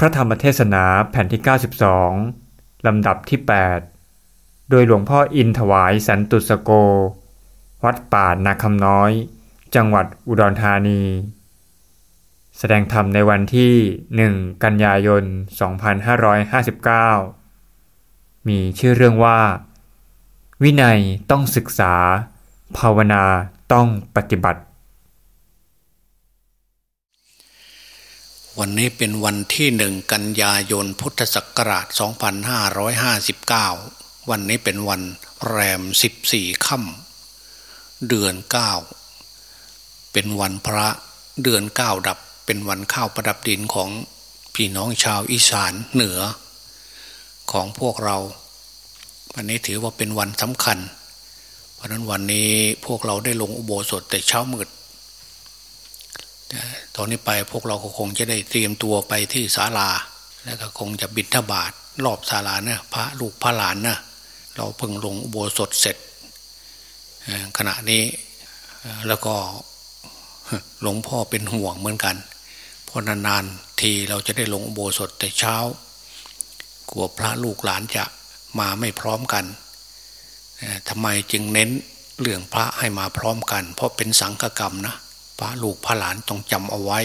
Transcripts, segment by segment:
พระธรรมเทศนาแผ่นที่ 92 ลำดับที่ 8 โดยหลวงพ่ออินถวายสันตุสโก วัดป่านาคำน้อย จังหวัดอุดรธานี แสดงธรรมในวันที่ 1 กันยายน 2559 มีชื่อเรื่องว่า วินัยต้องศึกษา ภาวนาต้องปฏิบัติ วันนี้เป็นวันที่หนึ่งกันยายนพุทธศักราช 2559 วันนี้เป็นวันแรม 14 ค่ำเดือน 9 เป็นวันพระเดือน 9 ดับ เป็นวันข้าวประดับดินของพี่น้องชาวอีสานเหนือ ของพวกเรา วันนี้ถือว่าเป็นวันสำคัญ เพราะนั้นวันนี้พวกเราได้ลงอุโบสถแต่เช้ามืด ตอนนี้ไปพวกเราก็คงจะได้เตรียมตัวไปที่ศาลา แล้วก็คงจะบิณฑบาตรอบศาลาเนะพระลูกพระหลานนะเราเพิ่งลงอุโบสถเสร็จขณะนี้แล้วก็หลวงพ่อเป็นห่วงเหมือนกัน เพราะนานๆทีเราจะได้ลงอุโบสถแต่เช้ากลัวพระลูกหลานจะมาไม่พร้อมกันทำไมจึงเน้นเรื่องพระให้มาพร้อมกัน เพราะเป็นสังฆกรรมนะ พระลูกพระหลานต้องจำเอาไว้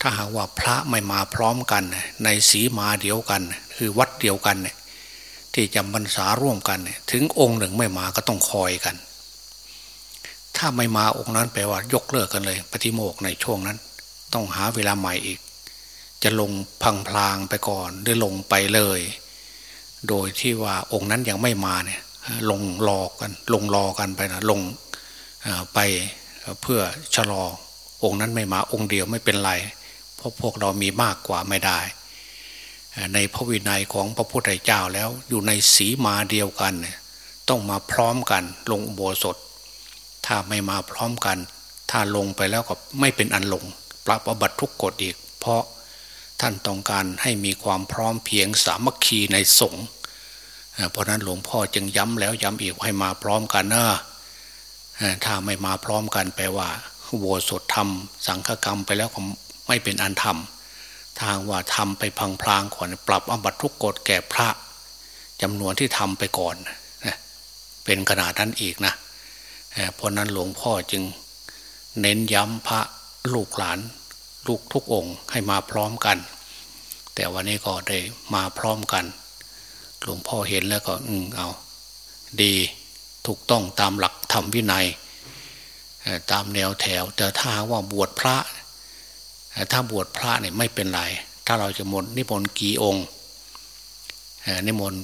ถ้าหากว่าพระไม่มาพร้อมกัน ในสีมาเดียวกัน คือวัดเดียวกันเนี่ยที่จำพรรษาร่วมกันเนี่ยถึงองค์หนึ่งไม่มาก็ต้องคอยกัน ถ้าไม่มาองค์นั้นแปลว่ายกเลิกกันเลย ปฏิโมกในช่วงนั้น ต้องหาเวลาใหม่อีก จะลงพังพลางไปก่อนหรือลงไปเลย โดยที่ว่าองค์นั้นยังไม่มาเนี่ยลงรอกัน ลงรอกันไปนะลงไป เพื่อชะลอองค์นั้นไม่มาองค์เดียวไม่เป็นไร เพราะพวกเรามีมากกว่าไม่ได้ ในพระวินัยของพระพุทธเจ้าแล้วอยู่ในสีมาเดียวกัน ต้องมาพร้อมกันลงอุโบสถ ถ้าไม่มาพร้อมกัน ถ้าลงไปแล้วก็ไม่เป็นอันลง ปรับอบัตทุกกฎอีก เพราะท่านต้องการให้มีความพร้อมเพียงสามัคคีในสงฆ์เพราะนั้นหลวงพ่อจึงย้ำแล้วย้ำอีกให้มาพร้อมกันเนะ ถ้าไม่มาพร้อมกันแปลว่าโวสดทำสังฆกรรมไปแล้วก็ไม่เป็นอันทำทางว่าทำไปพังพลางก่อนปรับอบัตทุกกฎแก่พระจำนวนที่ทำไปก่อนเป็นขนาดนั้นอีกนะเพราะนั้นหลวงพ่อจึงเน้นย้ำพระลูกหลาน ลูกทุกองค์ให้มาพร้อมกัน แต่วันนี้ก็ได้มาพร้อมกัน หลวงพ่อเห็นแล้วก็อืมเอา ดี ถูกต้องตามหลักธรรมวินัย ตามแนวแถว แต่ถ้าว่าบวชพระ ถ้าบวชพระเนี่ยไม่เป็นไร ถ้าเราจะมนนิมนต์กี่องค์นิมนต์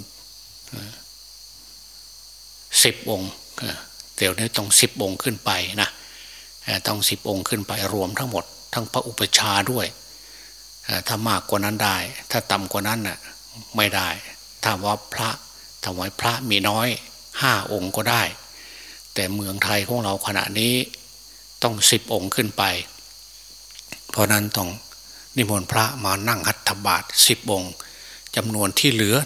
สิบองค์เดี๋ยวนี้ต้องสิบองค์ขึ้นไปนะต้องสิบองค์ขึ้นไปรวมทั้งหมด ทั้งพระอุปชาด้วยถ้ามากกว่านั้นได้ ถ้าต่ำกว่านั้นน่ะไม่ได้ ถ้าว่าพระถ้าว่าพระมีน้อย ห้าองค์ก็ได้ แต่เมืองไทยของเราขณะนี้ต้องสิบองค์ขึ้นไป เพราะนั้นต้องนิมนต์พระมานั่งหัตถบาทสิบองค์จำนวนที่เหลือ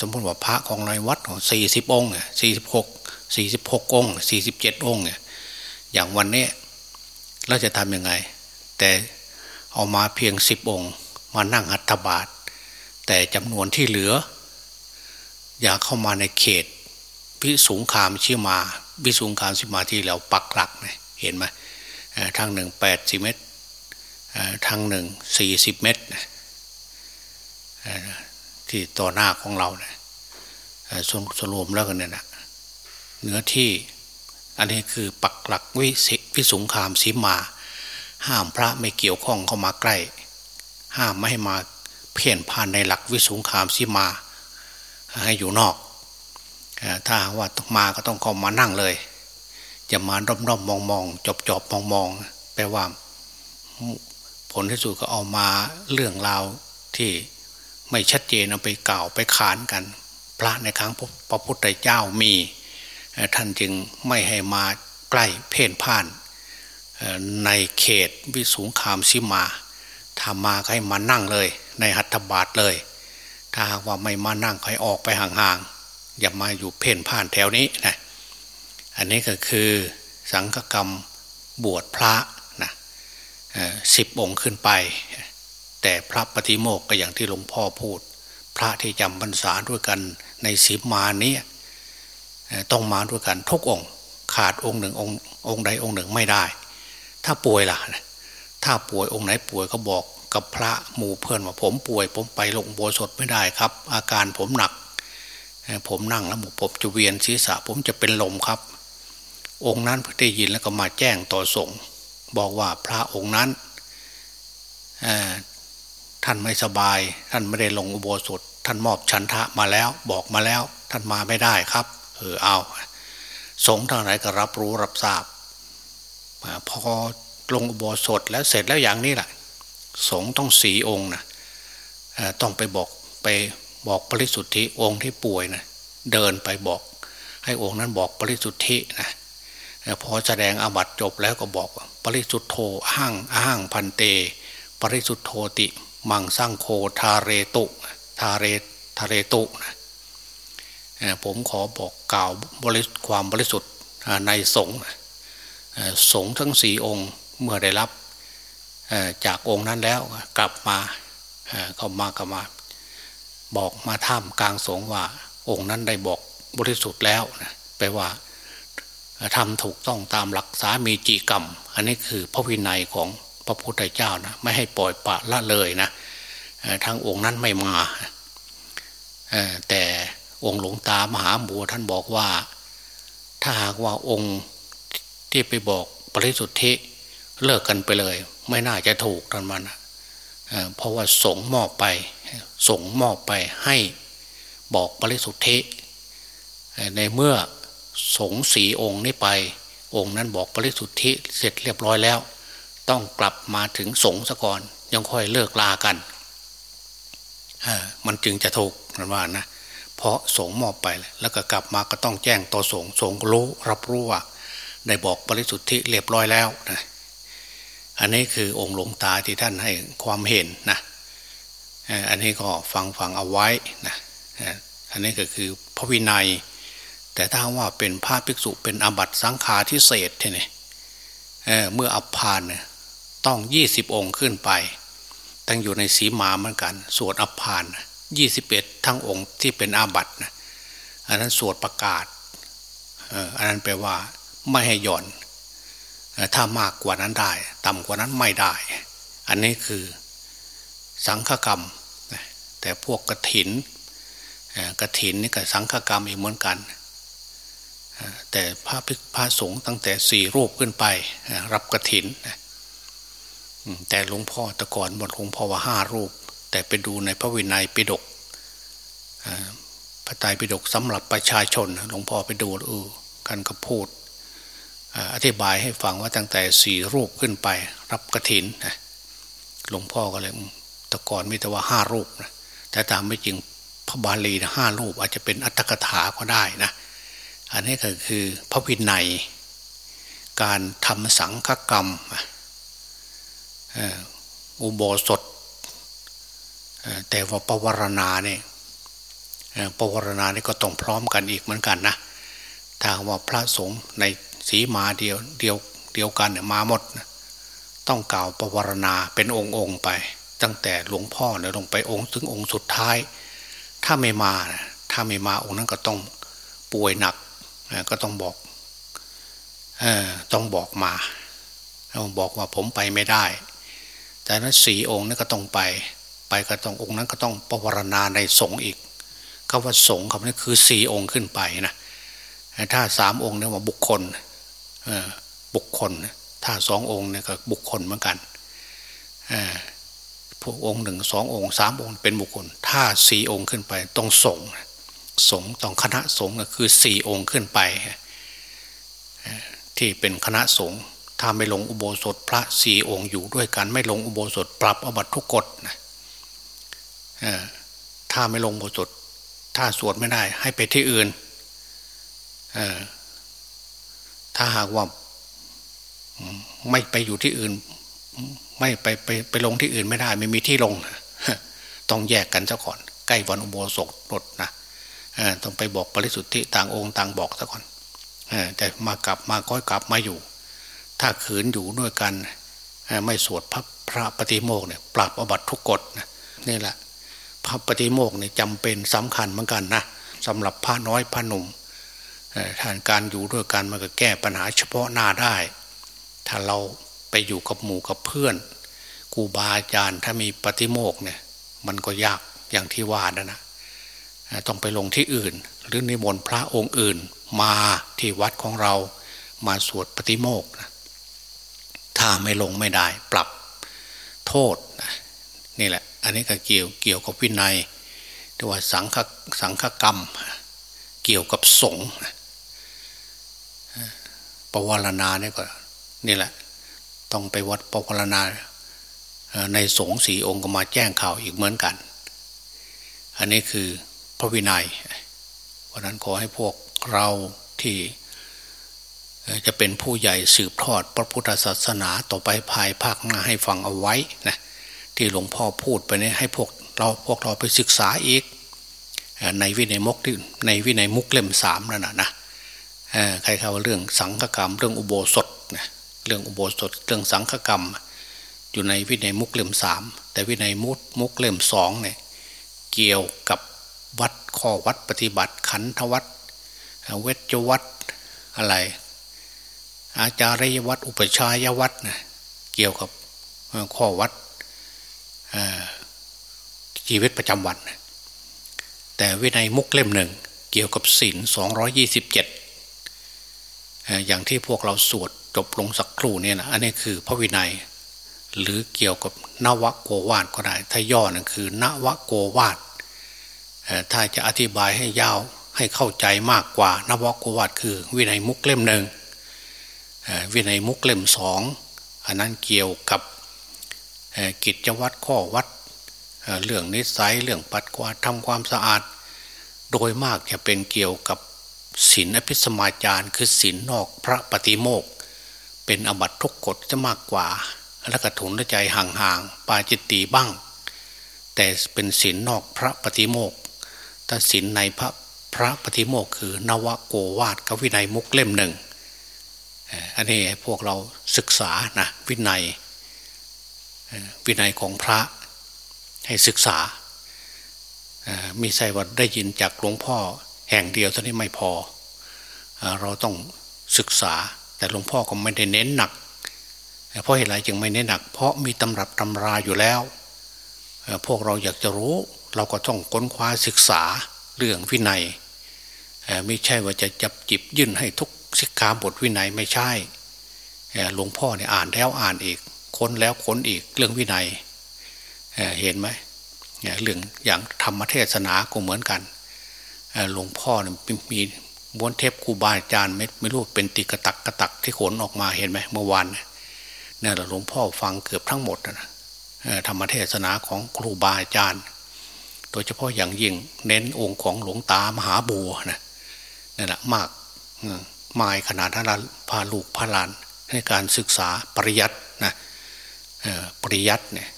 สมมติว่าพระของในวัดของสี่สิบองค์สี่สิบหกสี่สิบหกองค์สี่สิบเจ็ดองค์อย่างวันนี้เราจะทำยังไง แต่เอามาเพียงสิบองค์ มานั่งหัตถบาทแต่จำนวนที่เหลือ อย่าเข้ามาในเขต วิสุงคามชิมาวิสุงคามชิมาที่เราปักหลักเนี่ยเห็นไหมทางหนึ่งแปดสิเมตรทางหนึ่งสี่สิบเมตรที่ต่อหน้าของเราเนี่ยสรวมแล้วกันเนี่ยนะเนื้อที่อันนี้คือปักหลักวิวิสุงคามสีมา ห้ามพระไม่เกี่ยวข้องเข้ามาใกล้ ห้ามไม่ให้มาเพี้ยนผ่านในหลักวิสุงคามสีมา ให้อยู่นอก ถ้าว่าต้องมาก็ต้องเข้ามานั่งเลยจะมาด้อมด้อมองมองจบจบมองมองแปลว่า ผลที่สุดก็เอามาเรื่องราวที่ไม่ชัดเจนเอาไปกล่าวไปขานกัน พระในครั้งพระพุทธเจ้ามี ท่านจึงไม่ให้มาใกล้เพ่นพ่านในเขตวิสุงคามสิมาถ้ามาให้มานั่งเลย ในหัตถบาทเลย ถ้าว่าไม่มานั่งให้ออกไปห่างๆ อย่ามาอยู่เพ่นพ่านแถวนี้นะอันนี้ก็คือสังฆกรรมบวชพระนะสิบองค์ขึ้นไป แต่พระปฏิโมกก็อย่างที่หลวงพ่อพูด พระที่จำพรรษาด้วยกันในสิบมานี้ต้องมาด้วยกันทุกองค์ ขาดองค์หนึ่งองค์องค์ใดองค์หนึ่งไม่ได้ ถ้าป่วยล่ะ ถ้าป่วยองค์ไหนป่วยก็บอกกับพระหมู่เพื่อนว่าผมป่วย ผมไปลงโบสถไม่ได้ครับ อาการผมหนัก ผมนั่งแล้วผมจะเวียนศีรษะ ผมจะเป็นลมครับ องค์นั้นได้ยินแล้วก็มาแจ้งต่อสงฆ์บอกว่าพระองค์นั้นท่านไม่สบาย ท่านไม่ได้ลงอุโบสถ ท่านมอบชันทะมาแล้ว บอกมาแล้ว ท่านมาไม่ได้ครับ เออเอาสงฆ์ทางไหนก็รับรู้รับทราบพอลงอุโบสถแล้วเสร็จแล้วอย่างนี้แหละสงฆ์ต้องสีองค์นะต้องไปบอกไป บอกปริสุทธิองค์ที่ป่วยนะเดินไปบอก ให้องค์นั้นบอกปริสุทธินะพอแสดงอาบัตจบแล้วก็บอกปริสุทธโธอ้างอ้างพันเต ปริสุทธโธติ มังสร้างโคทาเรตุทาเรทาเรตุนะผมขอบอกกล่าวบริความบริสุทธิ์ในสงฆ์สงฆ์ทั้งสี่องค์เมื่อได้รับจากองค์นั้นแล้วกลับมาเข้ามากลับมา บอกมาท่ามกลางสงว่า องค์นั้นได้บอกบริสุทธิ์แล้วนะแปลว่าทำถูกต้องตามหลักสามีจีกรรม อันนี้คือพระวินัยของพระพุทธเจ้านะไม่ให้ปล่อยปะละเลยนะทั้งองค์นั้นไม่มาแต่องค์หลวงตามหาบัวท่านบอกว่า ถ้าหากว่าองค์ที่ไปบอกปริสุทธิเลิกกันไปเลย ไม่น่าจะถูกท่านมัน เพราะว่าสงมอบไปสงมอบไปให้บอกปริสุทธิในเมื่อสงสีองค์นี้ไป องค์นั้นบอกปริสุทธิเสร็จเรียบร้อยแล้ว ต้องกลับมาถึงสงสก่อน ยังค่อยเลิกลากันมันจึงจะถูกนั่นว่านะเพราะสงมอบไปแล้วก็กลับมาก็ต้องแจ้งต่อสงสงรู้รับรู้ว่าได้บอกบริสุทธิเรียบร้อยแล้วนะ อันนี้คือองค์หลวงตาที่ท่านให้ความเห็นนะอันนี้ก็ฟังฟังเอาไว้นะอันนี้ก็คือพระวินัย แต่ถ้าว่าเป็นพระภิกษุเป็นอบัตสังฆาทิเศษทีนี่เมื่ออัพานเนี่ยต้องยี่สิบองค์ขึ้นไป ตั้งอยู่ในสีมาเหมือนกัน สวดอัพานยี่สิบเอ็ดทั้งองค์ที่เป็นอาบัตนะอันนั้นสวดประกาศอันนั้นแปลว่าไม่ให้หย่อน ถ้ามากกว่านั้นได้ ต่ำกว่านั้นไม่ได้ อันนี้คือสังฆกรรม แต่พวกกระถินกระถินนี่กับสังฆกรรมอีกเหมือนกัน แต่พระภิกพระสงฆ์ตั้งแต่สี่รูปขึ้นไปรับกระถิน แต่หลวงพ่อต่ก่อนหมดหลวงพ่อว่าห้ารูป แต่ไปดูในพระวินัยปิฎกพระไตรปิฎกสำหรับประชาชนหลวงพ่อไปดูเออกันก็พูด อธิบายให้ฟังว่าตั้งแต่สี่รูปขึ้นไป รับกระถินนะหลวงพ่อก็เลยแต่ก่อนมีแต่ว่าห้ารูปนะแต่ตามไม่จริงพระบาลีนะห้ารูปอาจจะเป็นอัตถกถาก็ได้นะอันนี้ก็คือพระวินัย การทำสังฆกรรมอุโบสถแต่ว่าปวารณาเนี่ยปวารณานี่ก็ต้องพร้อมกันอีกเหมือนกันนะถ้าว่าพระสงฆ์ใน สีมาเดียวเดียวเดียวกันเนี่ยมาหมด ต้องกล่าวปวารณาเป็นองค์องค์ไป ตั้งแต่หลวงพ่อเนี่ยลงไปองค์ถึงองค์สุดท้าย ถ้าไม่มา ถ้าไม่มาองค์นั้นก็ต้องป่วยหนักก็ต้องบอกออต้องบอกมาต้องบอกว่าผมไปไม่ได้ แต่นั้นสีองค์นั้นก็ต้องไป ไปก็ต้ององค์นั้นก็ต้องประวรณาในสงฆ์อีกคำว่าสงฆ์คำนี้คือสีองค์ขึ้นไปนะถ้าสามองค์เนี่ยว่าบุคคล บุคคล ถ้าสององค์เนี่ยก็บุคคลเหมือนกันพวกองค์หนึ่งสององค์สามองค์เป็นบุคคล ถ้าสี่องค์ขึ้นไปต้องสงสงต้องคณะสงฆ์ก็คือสี่องค์ขึ้นไปที่เป็นคณะสงฆ์ถ้าไม่ลงอุโบสถพระสี่องค์อยู่ด้วยกัน ไม่ลงอุโบสถปรับอบัตทุกกฎนะถ้าไม่ลงอุโบสถถ้าสวดไม่ได้ให้ไปที่อื่น ถ้าหากว่าไม่ไปอยู่ที่อื่น ไม่ไปไปไปลงที่อื่นไม่ได้ ไม่มีที่ลงต้องแยกกันซะก่อน ใกล้วันอุโบสถรถนะต้องไปบอกปริสุทธิต่างองค์ต่างบอกซะก่อนแต่มากลับมาก้อยกลับมาอยู่ ถ้าขืนอยู่ด้วยกันไม่สวดพระพพระปฏิโมกเนี่ยปรับอบัตทุกกฎนะนี่แหละ พระปฏิโมกเนี่ยจำเป็นสำคัญเหมือนกันนะสำหรับพระน้อยพระหนุ่ม ท่านการอยู่ด้วยกันมันก็แก้ปัญหาเฉพาะหน้าได้ ถ้าเราไปอยู่กับหมู่กับเพื่อนครูบาอาจารย์ถ้ามีปฏิโมกเนี่ย มันก็ยากอย่างที่ว่านะนะต้องไปลงที่อื่น หรือนิมนต์พระองค์อื่น มาที่วัดของเรามาสวดปฏิโมกนะถ้าไม่ลงไม่ได้ ปรับโทษนะนี่แหละ อันนี้ก็เกี่ยวเกี่ยวกับวินัยแต่ว่าสังฆสังฆกรรม เกี่ยวกับสงฆ์ ปวารณาเนี่ยก็นี่แหละ ต้องไปวัดปวารณาในสงฆ์สีองค์ก็มาแจ้งข่าวอีกเหมือนกัน อันนี้คือพระวินัยเพราะนั้นขอให้พวกเราที่จะเป็นผู้ใหญ่สืบทอดพระพุทธศาสนาต่อไปภายภาคหน้าให้ฟังเอาไว้นะที่หลวงพ่อพูดไปนี้ให้พวกเราพวกเราไปศึกษาอีก ในวินัยมุกในวินัยมุกเล่มสามนั่นนะนะ ใครเขาเรื่องสังฆกรรม เรื่องอุโบสถนะเรื่องอุโบสถ เรื่องสังฆกรรม อยู่ในวินัยมุกเล่มสามแต่วินัยมุกมุกเล่มสองเนี่ยเกี่ยวกับวัดข้อวัดปฏิบัติขันธวัดเวชวัดอะไร อาจารยวัดอุปชายวัดนะเกี่ยวกับข้อวัดชีวิตประจำวัน แต่วินัยมุกเล่มหนึ่งเกี่ยวกับศีลสองยี่สิบเจ็ด อย่างที่พวกเราสวดจบลงสักครู่เนี่ยนะอันนี้คือพระวินัย หรือเกี่ยวกับนวโกวาดก็ได้ ถ้าย่อนั่นคือนวโกวาดถ้าจะอธิบายให้ยาวให้เข้าใจมากกว่านวโกวาดคือ วินัยมุกเล่มหนึ่งวินัยมุกเล่มสองอันนั้นเกี่ยวกับกิจวัตรข้อวัดเรื่องนิสัยเรื่องปัดกวาดทำความสะอาด โดยมากจะเป็นเกี่ยวกับ ศีลอภิสมาจารคือศีลนอกพระปฏิโมกเป็นอบัตทุกกฎจะมากกว่า แล้วก็ถุนใจห่างๆปาจิตตีบ้าง แต่เป็นศีลนอกพระปฏิโมกถ้าศีลในพระพระปฏิโมกคือนวโกวาดกวินัยมุกเล่มหนึ่งอันนี้พวกเราศึกษานะวินัยวินัยของพระให้ศึกษามีใช่ว่าได้ยินจากหลวงพ่อ แห่งเดียวเท่านี้ไม่พอ เราต้องศึกษา แต่หลวงพ่อก็ไม่ได้เน้นหนัก เพราะเหตุไรจึงไม่เน้นหนัก เพราะมีตำรับตำราอยู่แล้ว พวกเราอยากจะรู้เราก็ต้องค้นคว้าศึกษาเรื่องวินัยไม่ใช่ว่าจะจับจิบยื่นให้ทุกสิกขาบทวินัยไม่ใช่หลวงพ่อเนี่ยอ่านแล้วอ่านอีก ค้นแล้วค้นอีกเรื่องวินัยเห็นไหมเรื่องอย่างธรรมเทศนาก็เหมือนกัน หลวงพ่อเนี่ยมีม้วนเทปครูบาอาจารย์ไม่ไม่รู้เป็นติกระตักกระตักที่ขนออกมาเห็นไหมเมื่อวานเนี่ยหลวงพ่อฟังเกือบทั้งหมดนะธรรมเทศนาของครูบาอาจารย์ โดยเฉพาะอย่างยิ่งเน้นองค์ของหลวงตามหาบัวนะนั่นแหละมากมายขนาดนั้นพาลูกพาหลานในการศึกษาปริยัตินะปริยัติเนี่ย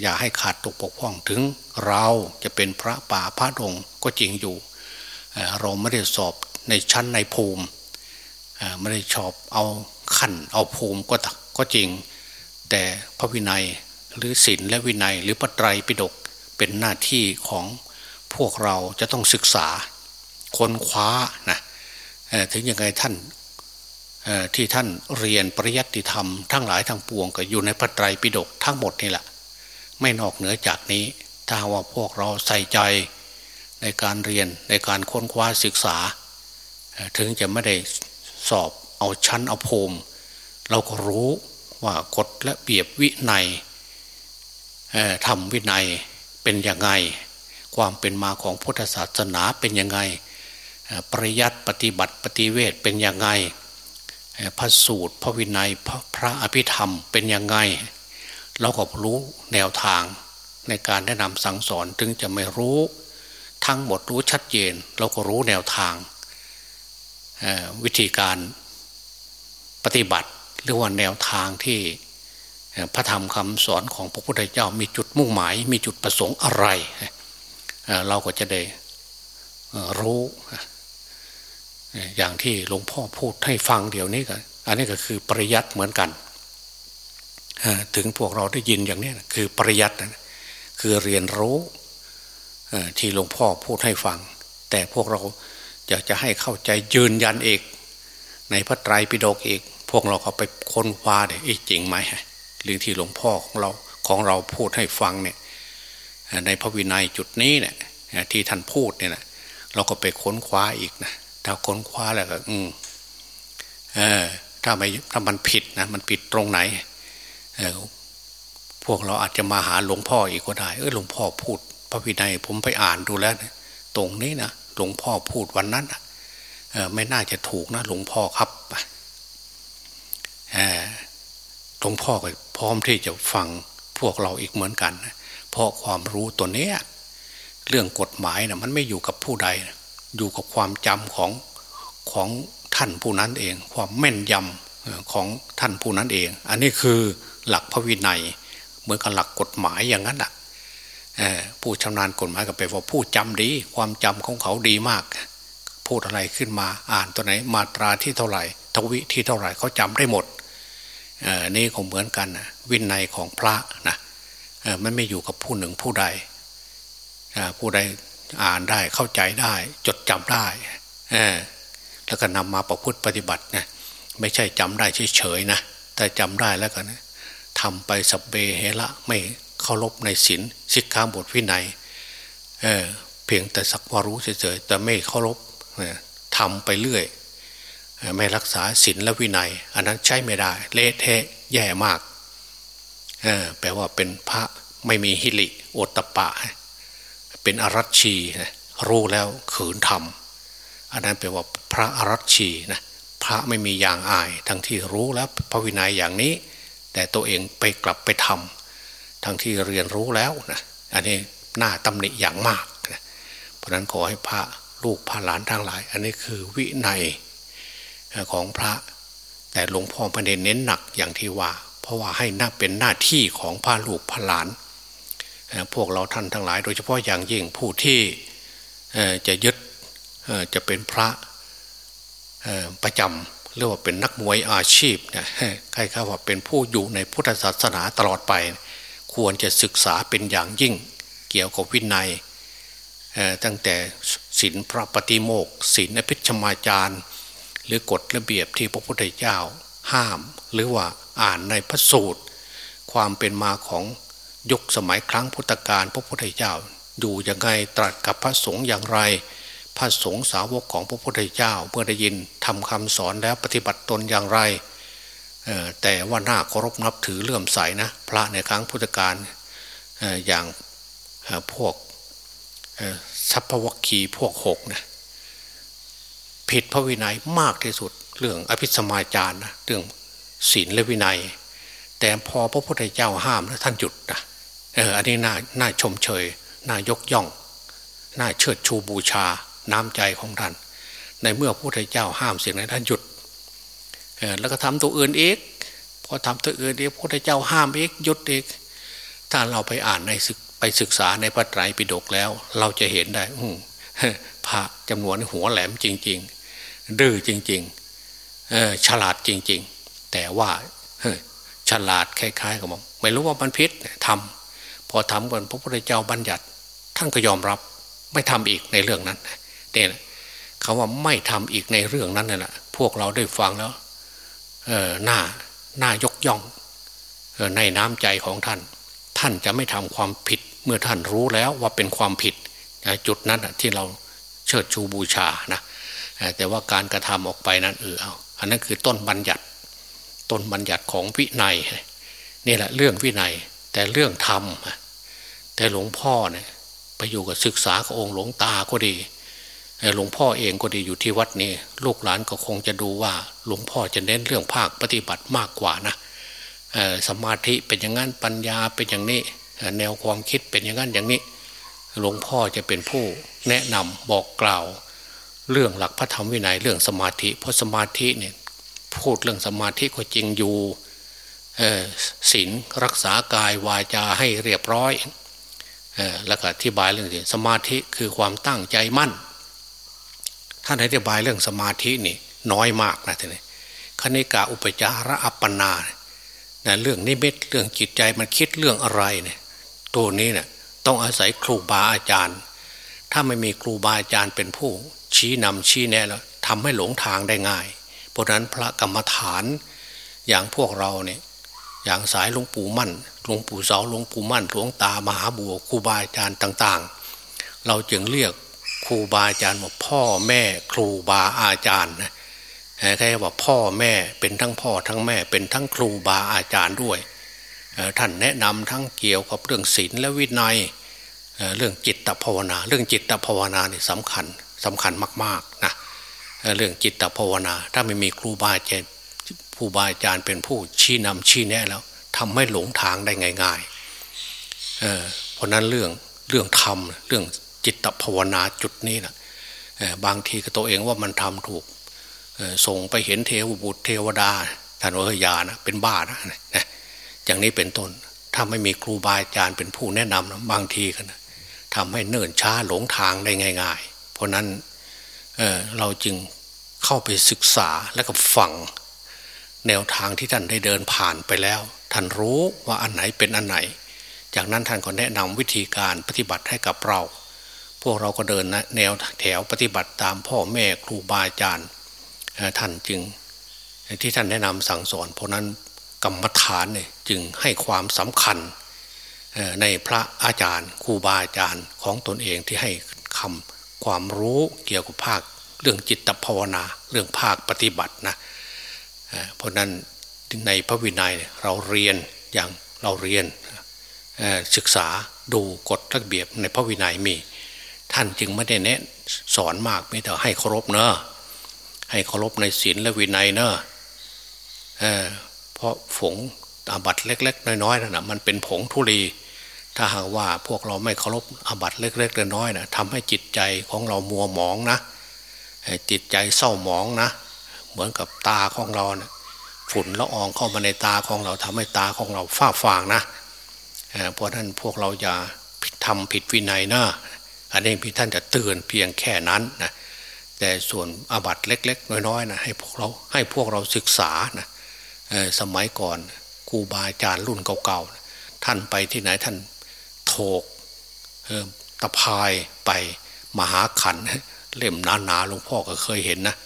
อย่าให้ขาดตกปกพ้องถึงเราจะเป็นพระป่าพระดงก็จริงอยู่ เราไม่ได้สอบในชั้นในภูมิไม่ได้ชอบเอาขั้นเอาภูมิก็ก็จริง แต่พระวินัยหรือศีลและวินัยหรือปไตรปิฎกเป็นหน้าที่ของพวกเราจะต้องศึกษาค้นคว้านะถึงยังไงท่านที่ท่านเรียนปริยัติธรรมทั้งหลายทั้งปวงก็อยู่ในพระไตรปิฎกทั้งหมดนี่แหละ ไม่นอกเหนือจากนี้ ถ้าว่าพวกเราใส่ใจ ในการเรียนในการค้นคว้าศึกษา ถึงจะไม่ได้สอบเอาชั้นเอาภูมิ เราก็รู้ว่ากฎและเบียบวินัยทำวินัยเป็นยังไง ความเป็นมาของพุทธศาสนาเป็นยังไงปริยัติปฏิบัติปฏิเวทเป็นยังไงพระสูตรพระวินัยพระพระอภิธรรมเป็นยังไง เราก็รู้แนวทางในการแนะนำสั่งสอนถึงจะไม่รู้ ทั้งหมดรู้ชัดเจน เราก็รู้แนวทางวิธีการปฏิบัติหรือว่าแนวทางที่พระธรรมคำสอนของพระพุทธเจ้ามีจุดมุ่งหมาย มีจุดประสงค์อะไร เราก็จะได้รู้ อย่างที่หลวงพ่อพูดให้ฟังเดี๋ยวนี้ก็อันนี้ก็คือปริยัติเหมือนกัน ถึงพวกเราได้ยินอย่างนี้คือปริยัติคือเรียนรู้ ที่หลวงพ่อพูดให้ฟัง แต่พวกเราอยากจะให้เข้าใจยืนยันเอกในพระไตรปิฎกเอกพวกเราก็ไปค้นคว้าเนี่ยจริงไหมหรือที่หลวงพ่อของเราของเราพูดให้ฟังเนี่ยในพระวินัยจุดนี้เนี่ยที่ท่านพูดเนี่ยนะเราก็ไปค้นคว้าอีกนะถ้าค้นคว้าแล้วก็ อืมเออถ้าไม่ถ้ามันผิดนะมันผิดตรงไหน เออพวกเราอาจจะมาหาหลวงพ่ออีกก็ได้ เออหลวงพ่อพูด พระวินัยผมไปอ่านดูแล้ว ตรงนี้นะหลวงพ่อพูดวันนั้นอไม่น่าจะถูกนะ หลวงพ่อครับหลวงพ่อก็พร้อมที่จะฟังพวกเราอีกเหมือนกัน เพราะความรู้ตัวเนี้ยเรื่องกฎหมายนะมันไม่อยู่กับผู้ใด อยู่กับความจำของของท่านผู้นั้นเอง ความแม่นยำของท่านผู้นั้นเอง อันนี้คือหลักพระวินัย เหมือนกับหลักกฎหมายอย่างนั้นอะ ผู้ชำนาญกฎหมายก็ไปว่าผู้จำดี ความจำของเขาดีมาก พูดอะไรขึ้นมาอ่านตัวไหนมาตราที่เท่าไหร่ ทวิที่เท่าไหร่เขาจำได้หมดนี่คงเหมือนกันนะวินัยของพระนะมันไม่อยู่กับผู้หนึ่งผู้ใดผู้ใดอ่านได้เข้าใจได้ จดจำได้แล้วก็นำมาประพฤติปฏิบัตินะไม่ใช่จำได้เฉยๆนะแต่จำได้แล้วกันะทำไปสับเบเฮละไม่ เคารพในศีลสิกขาบทวินัยเเพียงแต่สักว่ารู้เฉยๆแต่ไม่เคารพทำไปเรื่อยไม่รักษาศีลและวินัย อันนั้นใช้ไม่ได้ เละเทะแย่มากแปลว่าเป็นพระไม่มีฮิริโอตตะปะ เป็นอรัชชีรู้แล้วขืนทำอันนั้นแปลว่าพระอรัชชีนะพระไม่มีอย่างอาย ทั้งที่รู้แล้วพระวินัยอย่างนี้ แต่ตัวเองไปกลับไปทำ ทั้งที่เรียนรู้แล้วนะอันนี้น่าตำหนิอย่างมากนะเพราะนั้นขอให้พระลูกพระหลานทั้งหลาย อันนี้คือวินัยของพระ แต่หลวงพ่อประเด็นเน้นหนักอย่างที่ว่า เพราะว่าให้น่าเป็นหน้าที่ของพระลูกพระหลานพวกเราท่านทั้งหลาย โดยเฉพาะอย่างยิ่งผู้ที่จะยึดจะเป็นพระประจำเรียกว่าเป็นนักมวยอาชีพนี่ยใครๆว่าเป็นผู้อยู่ในพุทธศาสนาตลอดไป ควรจะศึกษาเป็นอย่างยิ่ง เกี่ยวกับวินัยตั้งแต่ศีลพระปฏิโมกศีลอภิชมาจารย์ หรือกฎระเบียบที่พระพุทธเจ้าห้าม หรือว่าอ่านในพระสูตร ความเป็นมาของยุคสมัยครั้งพุทธกาลพระพุทธเจ้าอยู่ยังไงตรัสกับพระสงฆ์อย่างไร พระสงฆ์สาวกของพระพุทธเจ้าเมื่อได้ยินทำคำสอนแล้วปฏิบัติตนอย่างไร แต่ว่าน้าเคารพนับถือเลื่อมใสนะพระในครั้งพุทธกาลอย่างพวกสัพพวคีพวกหกนะผิดพระวินัยมากที่สุดเรื่องอภิสมาจารนะเรื่องศีลและวินัย แต่พอพระพุทธเจ้าห้ามแล้วท่านหยุดนะเอออันนี้น่าน่าชมเชยน่ายกย่อง น่าเชิดชูบูชาน้ำใจของท่าน ในเมื่อพระพุทธเจ้าห้ามสิ่งนั้นท่านหยุด แล้วก็ทำตัวอื่นเองพอทำตัวอื่นเองพระพุทธเจ้าห้ามองหยุดเองถ้าเราไปอ่านในศึกไปศึกษาในพระไตรปิฎกแล้ว เราจะเห็นได้พระจำนวนหัวแหลมจริง ๆ ดื้อจริงๆฉลาดจริง ๆ แต่ว่าฉลาดคล้ายๆกับมองไม่รู้ว่ามันพิษทำพอทำกันพระพุทธเจ้าบัญญัติ ท่านก็ยอมรับไม่ทำอีกในเรื่องนั้นเนี่ยคำว่าไม่ทำอีกในเรื่องนั้นนี่แหละพวกเราได้ฟังแล้ว หน้าหน้ายกย่องในน้ำใจของท่าน ท่านจะไม่ทำความผิด เมื่อท่านรู้แล้วว่าเป็นความผิด จุดนั้นที่เราเชิดชูบูชานะแต่ว่าการกระทำออกไปนั้นเออเอาอันนั้นคือต้นบัญญัติ ต้นบัญญัติของวินัยนี่แหละเรื่องวินัย แต่เรื่องธรรมแต่หลวงพ่อเนี่ยไปอยู่กับศึกษากับองค์หลวงตาก็ดี หลวงพ่อเองก็ดีอยู่ที่วัดนี้ลูกหลานก็คงจะดูว่าหลวงพ่อจะเน้นเรื่องภาคปฏิบัติมากกว่านะสมาธิเป็นอย่างนั้นปัญญาเป็นอย่างนี้แนวความคิดเป็นอย่างนั้นอย่างนี้ หลวงพ่อจะเป็นผู้แนะนำบอกกล่าว เรื่องหลักพระธรรมวินัยเรื่องสมาธิ เพราะสมาธิเนี่ยพูดเรื่องสมาธิก็จริงอยู่ศีลรักษากายวาจาให้เรียบร้อยแล้วก็อธิบายเรื่องสมาธิคือความตั้งใจมั่น ท่านอธิบายเรื่องสมาธินี่น้อยมากนะท่านคณิกาอุปจาระอัปปนานะเรื่องนิมิตเรื่องจิตใจมันคิดเรื่องอะไรเนี่ยตัวนี้เนี่ยต้องอาศัยครูบาอาจารย์ ถ้าไม่มีครูบาอาจารย์เป็นผู้ ชี้นำชี้แนะแล้วทำให้หลงทางได้ง่าย เพราะนั้นพระกรรมฐานอย่างพวกเราเนี่ยอย่างสายหลวงปู่มั่นหลวงปู่เสาหลวงปู่มั่นหลวงตามหาบัวครูบาอาจารย์ต่าง ๆ เราจึงเรียก ครูบาอาจารย์ว่าพ่อแม่ครูบาอาจารย์นะใครว่าพ่อแม่เป็นทั้งพ่อทั้งแม่ เป็นทั้งครูบาอาจารย์ด้วยท่านแนะนำทั้งเกี่ยวกับเรื่องศีลและวินัยเรื่องจิตภาวนา เรื่องจิตภาวนาเนี่ยสำคัญสำคัญมากๆนะเรื่องจิตภาวนา ถ้าไม่มีครูบาอาจารย์ครูบาอาจารย์เป็นผู้ชี้นำชี้แนะแล้วทำให้หลงทางได้ง่ายๆเเพราะนั้นเรื่องเรื่องธรรมเรื่อง จิตภาวนาจุดนี้นะบางทีก็ตัวเองว่ามันทำถูกส่งไปเห็นเทวบุตรเทวดาท่านว่าเฮยานะเป็นบ้านะนะอย่างนี้เป็นต้น ถ้าไม่มีครูบาอาจารย์เป็นผู้แนะนำนะบางทีกันนะทำให้เนิ่นช้าหลงทางได้ง่าย ๆ เพราะนั้นเเราจึงเข้าไปศึกษาและก็ฟังแนวทางที่ท่านได้เดินผ่านไปแล้ว ท่านรู้ว่าอันไหนเป็นอันไหน จากนั้นท่านก็แนะนำวิธีการปฏิบัติให้กับเรา พวกเราก็เดินแนวแถวปฏิบัติตามพ่อแม่ครูบาอาจารย์ท่านจึงที่ท่านแนะนำสั่งสอน เพราะนั้นกรรมฐานเนี่ยจึงให้ความสำคัญในพระอาจารย์ครูบาอาจารย์ของตนเองที่ให้คำความรู้เกี่ยวกับภาคเรื่องจิตภาวนาเรื่องภาคปฏิบัตินะเพราะนั้นในพระวินัยเราเรียนอย่างเราเรียนศึกษาดูกฎระเบียบในพระวินัยมี ท่านจึงไม่ได้แนะสอนมากไม่แต่ให้เคารพเนอะให้เคารพในศีลและวินัยเนอะเเพราะฝงอาบัตเล็ก ๆ น้อยๆนั่นนะมันเป็นผงทุลี ถ้าหากว่าพวกเราไม่เคารพอาบัตเล็ก ๆ น้อยๆนะทำให้จิตใจของเรามัวหมองนะจิตใจเศร้าหมองนะ เหมือนกับตาของเรานะฝุ่นละอองเข้ามาในตาของเราทำให้ตาของเราฝ้าฟางนะเพราะนั้นพวกเราอย่าทำผิดวินัยนะ อันนี้พี่ท่านจะเตือนเพียงแค่นั้นนะแต่ส่วนอาบัตเล็ก ๆ น้อยๆนะให้พวกเราให้พวกเราศึกษานะสมัยก่อนครูบาอาจารย์รุ่นเก่าๆท่านไปที่ไหนท่านโถกตะพายไปมหาขันเล่มหนาๆหลวงพ่อก็เคยเห็นนะ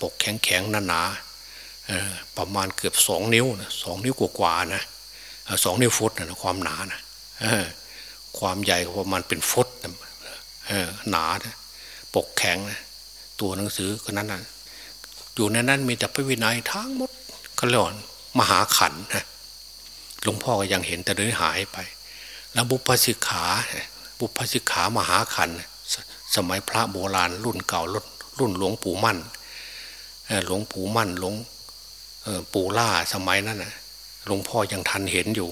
ปกแข็งๆหนาๆประมาณเกือบสองนิ้วสองนิ้วกว่าๆนะสองนิ้วฟุตนะความหนานะความใหญ่ประมาณเป็นฟุต หนานะปกแข็งนะตัวหนังสือก็นั้นนะอยู่ในนั้นมีแต่พระวินัยทั้งหมดก็เรียกมหาขันนะหลวงพ่อก็ยังเห็นแต่เดินหายไป แล้วบุพสิกขาบุพสิกขามหาขันสมัยพระโบราณรุ่นเก่ารุ่นหลวงปู่มั่นหลวงปู่มั่นหลวงปู่ล่าสมัยนั้นนะหลวงพ่อยังทันเห็นอยู่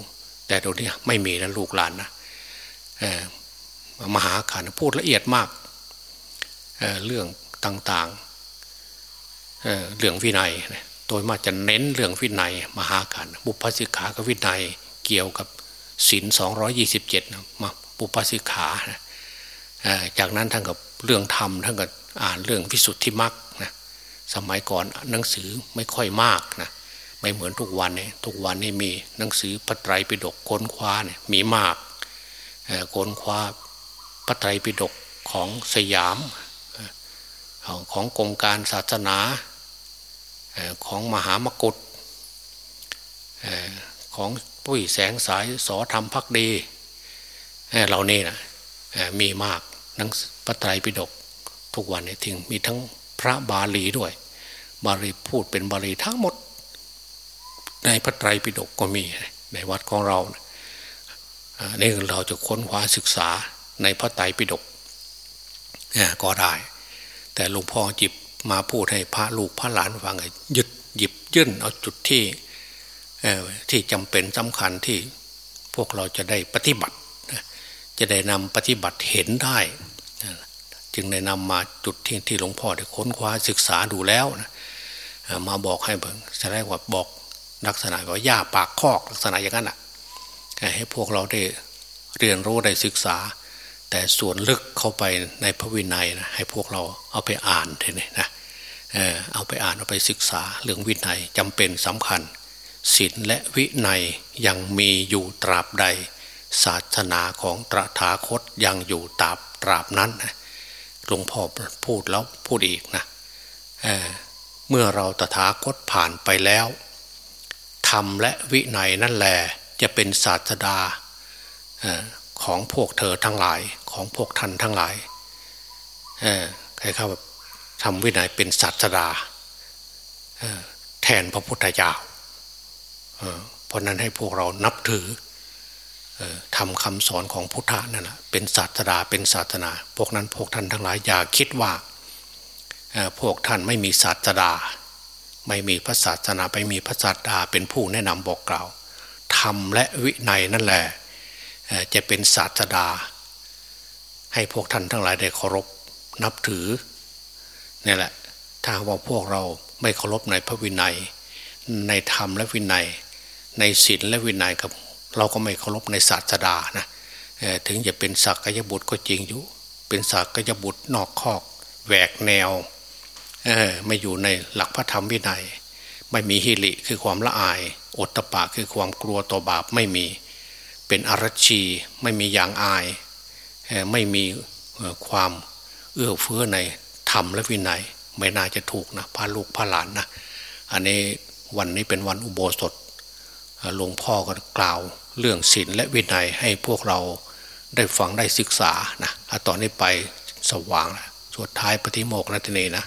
แต่ตรงนี้ไม่มีนะลูกหลานนะ มหาขันพูดละเอียดมากเเรื่องต่างๆเเรื่องวินัยโดยมาจะเน้นเรื่องวินัย มหาขันบุพสิกขากับวินัยเกี่ยวกับศีลสองยี่สิบเจ็ดมาบุพสิกขาจากนั้นท่านกับเรื่องธรรมท่านก็อ่านเรื่องพิสุทธิมรรคนะสมัยก่อนหนังสือไม่ค่อยมากนะไม่เหมือนทุกวันนี้ทุกวันนี้มีหนังสือพระไตรปิฎกค้นคว้าเนี่ยมีมากค้นคว้า พระไตรปิฎกของสยามของกรมการศาสนาของมหามกุฏของปุ้ยแสงสายสอธรรมพักดีเหล่านี้นะมีมากนังพระไตรปิฎกทุกวันนี้ถึงมีทั้งพระบาลีด้วย บาลีพูดเป็นบาลีทั้งหมด ในพระไตรปิฎกก็มีในวัดของเราเนี่เราจะค้นคว้าศึกษา ในพระไตรปิฎกก็ได้ แต่หลวงพ่อจิบมาพูดให้พระลูกพระหลานฟังยึดหยิบยื่นเอาจุดที่ที่จำเป็นสำคัญที่พวกเราจะได้ปฏิบัติ จะได้นำปฏิบัติเห็นได้จึงได้นำมาจุดที่ที่หลวงพ่อได้ค้นคว้าศึกษาดูแล้วนะมาบอกให้เบิ่งแสดงว่าบอกลักษณะว่าย่าปากคอกลักษณะอย่างนั้นอะให้พวกเราได้เรียนรู้ได้ศึกษา แต่ส่วนลึกเข้าไปในพระวินัยนะให้พวกเราเอาไปอ่านทีนี้นะเอาไปอ่านเอาไปศึกษาเรื่องวินัยจำเป็นสำคัญศีลและวินัยยังมีอยู่ตราบใด ศาสนาของตระถาคตยังอยู่ตราบตราบนั้นหลวงพ่อพูดแล้วพูดอีกนะเเมื่อเราตถาคตผ่านไปแล้วธรรมและวินัยนั่นแหละจะเป็นศาสดาของพวกเธอทั้งหลาย ของพวกท่านทั้งหลายใครเข้าทำวินัยเป็นศาสดาแทนพระพุทธเจ้าเพราะนั้นให้พวกเรานับถือทำคำสอนของพุทธะนั่นแหละเป็นศาสดาเป็นศาสนา พวกนั้นพวกท่านทั้งหลายอย่าคิดว่าพวกท่านไม่มีศาสดา ไม่มีพระศาสนาไม่มีพระศาสดาเป็นผู้แนะนำบอกกล่าวธรรมและวินัยนั่นแหละจะเป็นศาสดา ให้พวกท่านทั้งหลายได้เคารพนับถือนี่แหละ ถ้าว่าพวกเราไม่เคารพในพระวินัย ในธรรมและวินัย ในศีลและวินัยกับ เราก็ไม่เคารพในศาสดานะถึงจะเป็นสักกยบุตรก็จริงอยู่ เป็นสักกยบุตรนอกคอกแหวกแนวไม่อยู่ในหลักพระธรรมวินัย ไม่มีฮิริคือความละอายอดตะปะคือความกลัวต่อบาปไม่มี เป็นอรชีไม่มีอย่างอาย ไม่มีความเอื้อเฟื้อในธรรมและวินัย ไม่น่าจะถูกนะพาลูกพาหลานนะอันนี้วันนี้เป็นวันอุโบสถหลวงพ่อก็กล่าวเรื่องศีลและวินัยให้พวกเราได้ฟังได้ศึกษานะตอนนี้ไปสว่างแล้วสุดท้ายปฏิโมกนัตเนนะ